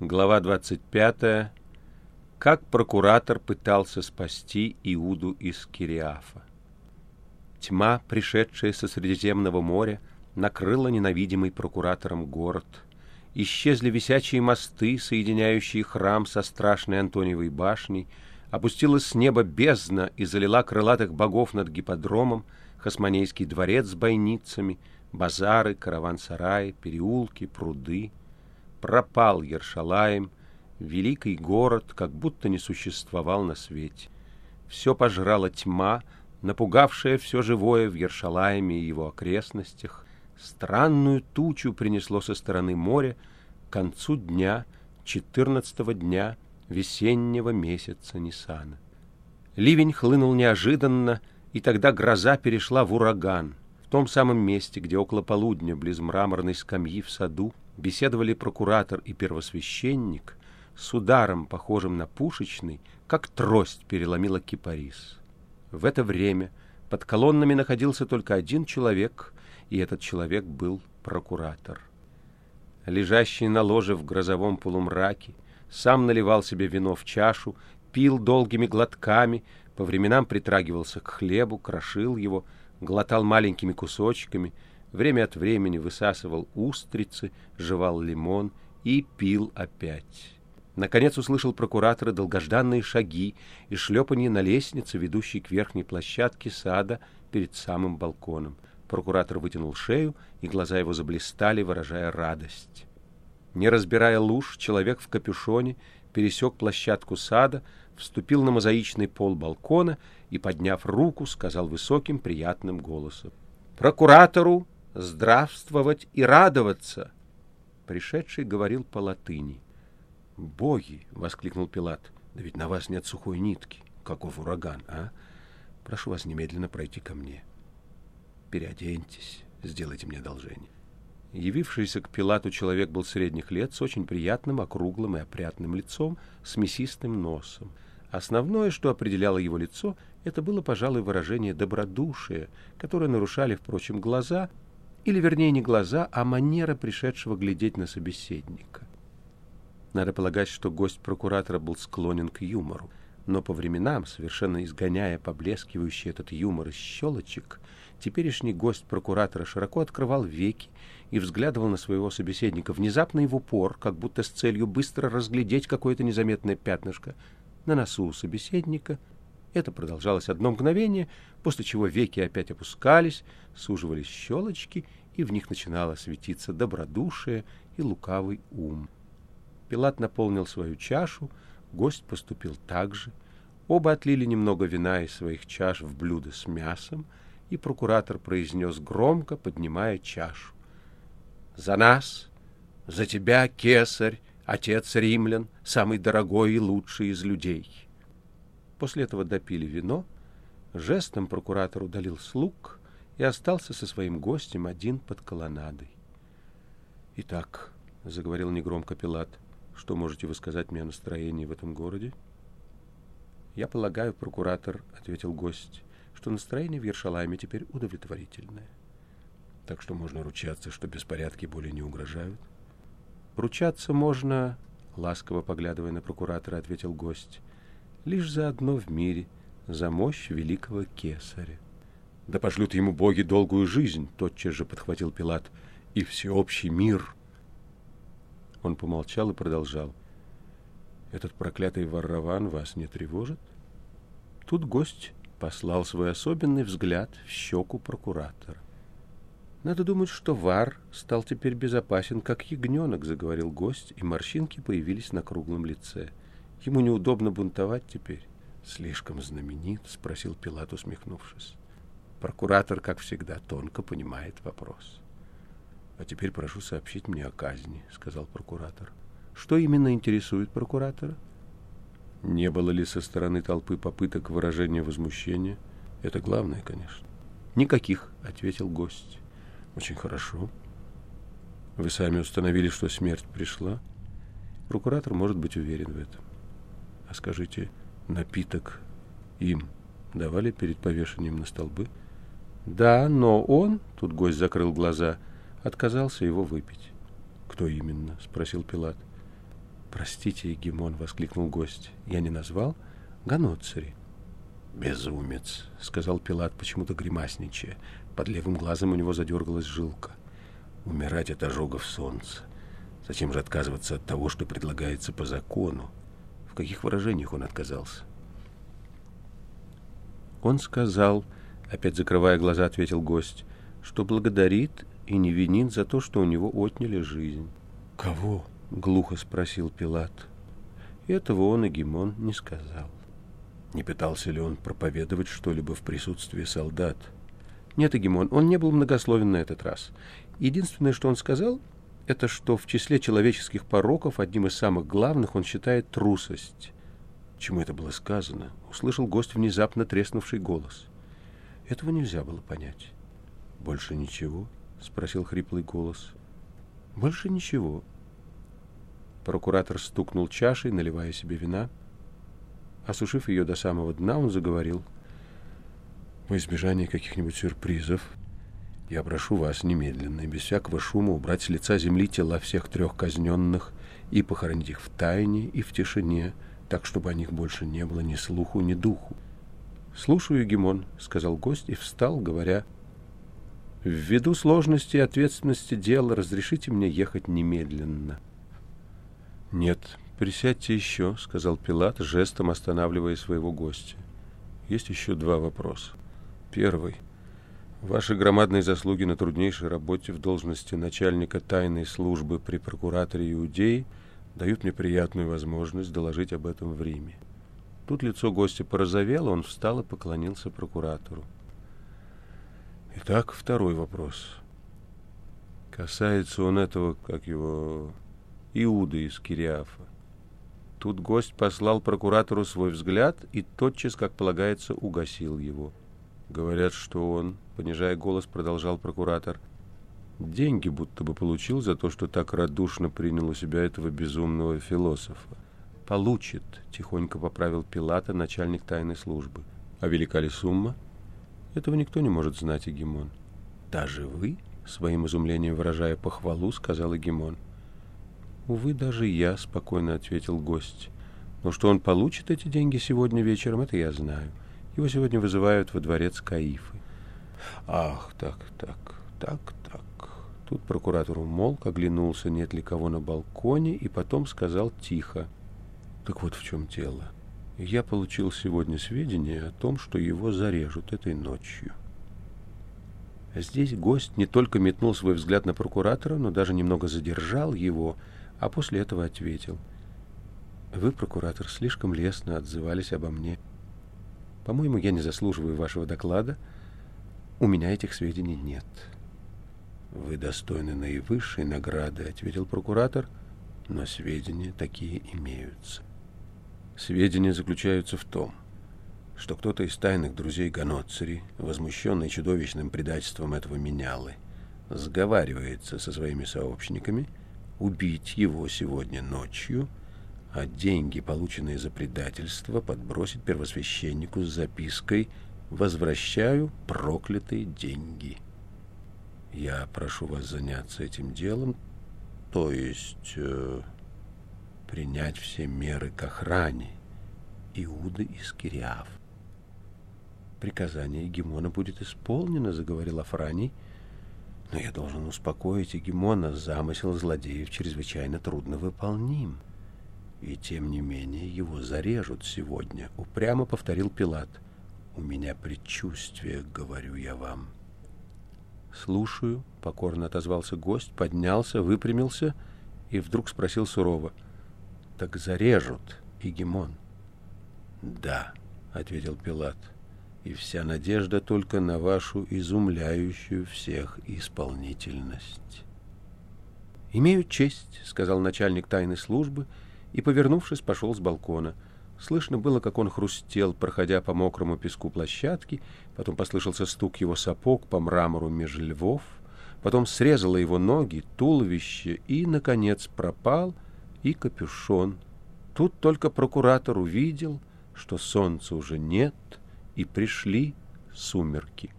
Глава 25. Как прокуратор пытался спасти Иуду из Кириафа. Тьма, пришедшая со Средиземного моря, накрыла ненавидимый прокуратором город. Исчезли висячие мосты, соединяющие храм со страшной Антониевой башней, опустилась с неба бездна и залила крылатых богов над гиподромом, Хасманейский дворец с бойницами, базары, караван-сараи, переулки, пруды — пропал Ершалаем, великий город, как будто не существовал на свете. Все пожрала тьма, напугавшая все живое в Ершалаеме и его окрестностях. Странную тучу принесло со стороны моря к концу дня, четырнадцатого дня весеннего месяца Нисана. Ливень хлынул неожиданно, и тогда гроза перешла в ураган. В том самом месте, где около полудня, близ мраморной скамьи в саду, беседовали прокуратор и первосвященник, с ударом, похожим на пушечный, как трость переломила кипарис. В это время под колоннами находился только один человек, и этот человек был прокуратор. Лежащий на ложе в грозовом полумраке, сам наливал себе вино в чашу, пил долгими глотками, по временам притрагивался к хлебу, крошил его, глотал маленькими кусочками — время от времени высасывал устрицы, жевал лимон и пил опять. Наконец услышал прокуратора долгожданные шаги и шлепанье на лестнице, ведущей к верхней площадке сада перед самым балконом. Прокуратор вытянул шею, и глаза его заблистали, выражая радость. Не разбирая луж, человек в капюшоне пересек площадку сада, вступил на мозаичный пол балкона и, подняв руку, сказал высоким приятным голосом. «Прокуратору здравствовать и радоваться. Пришедший говорил по латыни. «Боги!» — воскликнул Пилат. «Да ведь на вас нет сухой нитки. Каков ураган, а? Прошу вас немедленно пройти ко мне. Переоденьтесь, сделайте мне одолжение». Явившийся к Пилату человек был средних лет, с очень приятным, округлым и опрятным лицом, с мясистым носом. Основное, что определяло его лицо, это было, пожалуй, выражение добродушия, которое нарушали, впрочем, глаза — или, вернее, не глаза, а манера пришедшего глядеть на собеседника. Надо полагать, что гость прокуратора был склонен к юмору, но по временам, совершенно изгоняя поблескивающий этот юмор из щелочек, теперешний гость прокуратора широко открывал веки и взглядывал на своего собеседника внезапно и в упор, как будто с целью быстро разглядеть какое-то незаметное пятнышко на носу у собеседника — это продолжалось одно мгновение, после чего веки опять опускались, суживались щелочки, и в них начинало светиться добродушие и лукавый ум. Пилат наполнил свою чашу, гость поступил так же. Оба отлили немного вина из своих чаш в блюдо с мясом, и прокуратор произнес громко, поднимая чашу. «За нас! За тебя, кесарь, отец римлян, самый дорогой и лучший из людей!» После этого допили вино, жестом прокуратор удалил слуг и остался со своим гостем один под колоннадой. «Итак», — заговорил негромко Пилат, — «что можете вы сказать мне о настроении в этом городе?» «Я полагаю, прокуратор», — ответил гость, — «что настроение в Ершалайме теперь удовлетворительное». «Так что можно ручаться, что беспорядки более не угрожают?» «Ручаться можно», — ласково поглядывая на прокуратора, ответил гость, — лишь за одно в мире, за мощь великого кесаря. «Да пошлют ему боги долгую жизнь!» — тотчас же подхватил Пилат. «И всеобщий мир!» Он помолчал и продолжал. «Этот проклятый Варраван вас не тревожит?» Тут гость послал свой особенный взгляд в щеку прокуратора. «Надо думать, что Вар стал теперь безопасен, как ягненок», — заговорил гость, и морщинки появились на круглом лице — Ему неудобно бунтовать теперь. Слишком знаменит, спросил Пилат, усмехнувшись. Прокуратор, как всегда, тонко понимает вопрос. А теперь прошу сообщить мне о казни, сказал прокуратор. Что именно интересует прокуратора? Не было ли со стороны толпы попыток выражения возмущения? Это главное, конечно. Никаких, ответил гость. Очень хорошо. Вы сами установили, что смерть пришла? Прокуратор может быть уверен в этом. А скажите, напиток им давали перед повешением на столбы? Да, но он, тут гость закрыл глаза, отказался его выпить. Кто именно? спросил Пилат. «Простите, Егемон», — воскликнул гость. «Я не назвал? Ганоцари». «Безумец», — сказал Пилат, почему-то гримасничая. Под левым глазом у него задергалась жилка. «Умирать от ожогов солнца. Зачем же отказываться от того, что предлагается по закону? В каких выражениях он отказался?» Он сказал, опять закрывая глаза, ответил гость, что благодарит и не винит за то, что у него отняли жизнь. «Кого?» — глухо спросил Пилат. Этого он и Гимон не сказал. Не пытался ли он проповедовать что-либо в присутствии солдат? Нет, Эгемон, он не был многословен на этот раз. Единственное, что он сказал, это что в числе человеческих пороков одним из самых главных он считает трусость. Чему это было сказано, услышал гость внезапно треснувший голос. Этого нельзя было понять. «Больше ничего?» — спросил хриплый голос. «Больше ничего». Прокуратор стукнул чашей, наливая себе вина — Осушив ее до самого дна, он заговорил. «Во избежание каких-нибудь сюрпризов, я прошу вас немедленно и без всякого шума убрать с лица земли тела всех трех казненных и похоронить их в тайне и в тишине, так, чтобы о них больше не было ни слуху, ни духу. «Слушаю, Гимон», — сказал гость и встал, говоря, «Ввиду сложности и ответственности дела разрешите мне ехать немедленно». «Нет, «Присядьте еще», — сказал Пилат, жестом останавливая своего гостя. «Есть еще два вопроса. Первый. Ваши громадные заслуги на труднейшей работе в должности начальника тайной службы при прокураторе Иудеи дают мне приятную возможность доложить об этом в Риме». Тут лицо гостя порозовело, он встал и поклонился прокуратору. Итак, второй вопрос. Касается он этого, как его, Иуды из Кириафа. Тут гость послал прокуратору свой взгляд и тотчас, как полагается, угасил его. Говорят, что он, понижая голос, продолжал прокуратор, деньги будто бы получил за то, что так радушно принял у себя этого безумного философа. «Получит», — тихонько поправил Пилата начальник тайной службы. «А велика ли сумма?» «Этого никто не может знать, Эгемон». «Даже вы?» — своим изумлением выражая похвалу, сказал Эгемон. «Увы, даже я», — спокойно ответил гость. «Но что он получит эти деньги сегодня вечером, это я знаю. Его сегодня вызывают во дворец Каифы». «Ах, так, так, так, так». Тут прокуратор умолк, оглянулся, нет ли кого на балконе, и потом сказал тихо. «Так вот в чем дело. Я получил сегодня сведения о том, что его зарежут этой ночью». Здесь гость не только метнул свой взгляд на прокуратора, но даже немного задержал его — а после этого ответил. «Вы, прокуратор, слишком лестно отзывались обо мне. По-моему, я не заслуживаю вашего доклада. У меня этих сведений нет». «Вы достойны наивысшей награды», — ответил прокуратор, — «но сведения такие имеются». Сведения заключаются в том, что кто-то из тайных друзей Ганоцери, возмущенный чудовищным предательством этого менялы, сговаривается со своими сообщниками — убить его сегодня ночью, а деньги, полученные за предательство, подбросить первосвященнику с запиской «Возвращаю проклятые деньги». Я прошу вас заняться этим делом, то есть э, принять все меры к охране Иуды из Кириаф. Приказание Гемона будет исполнено, заговорил Афраний, — но я должен успокоить Егемона, замысел злодеев чрезвычайно трудно выполним. И тем не менее его зарежут сегодня, упрямо повторил Пилат. У меня предчувствие, говорю я вам. Слушаю, покорно отозвался гость, поднялся, выпрямился и вдруг спросил сурово. Так зарежут, Егемон? Да, ответил Пилат и вся надежда только на вашу изумляющую всех исполнительность. «Имею честь», — сказал начальник тайной службы, и, повернувшись, пошел с балкона. Слышно было, как он хрустел, проходя по мокрому песку площадки, потом послышался стук его сапог по мрамору меж львов, потом срезало его ноги, туловище, и, наконец, пропал и капюшон. Тут только прокуратор увидел, что солнца уже нет — и пришли сумерки.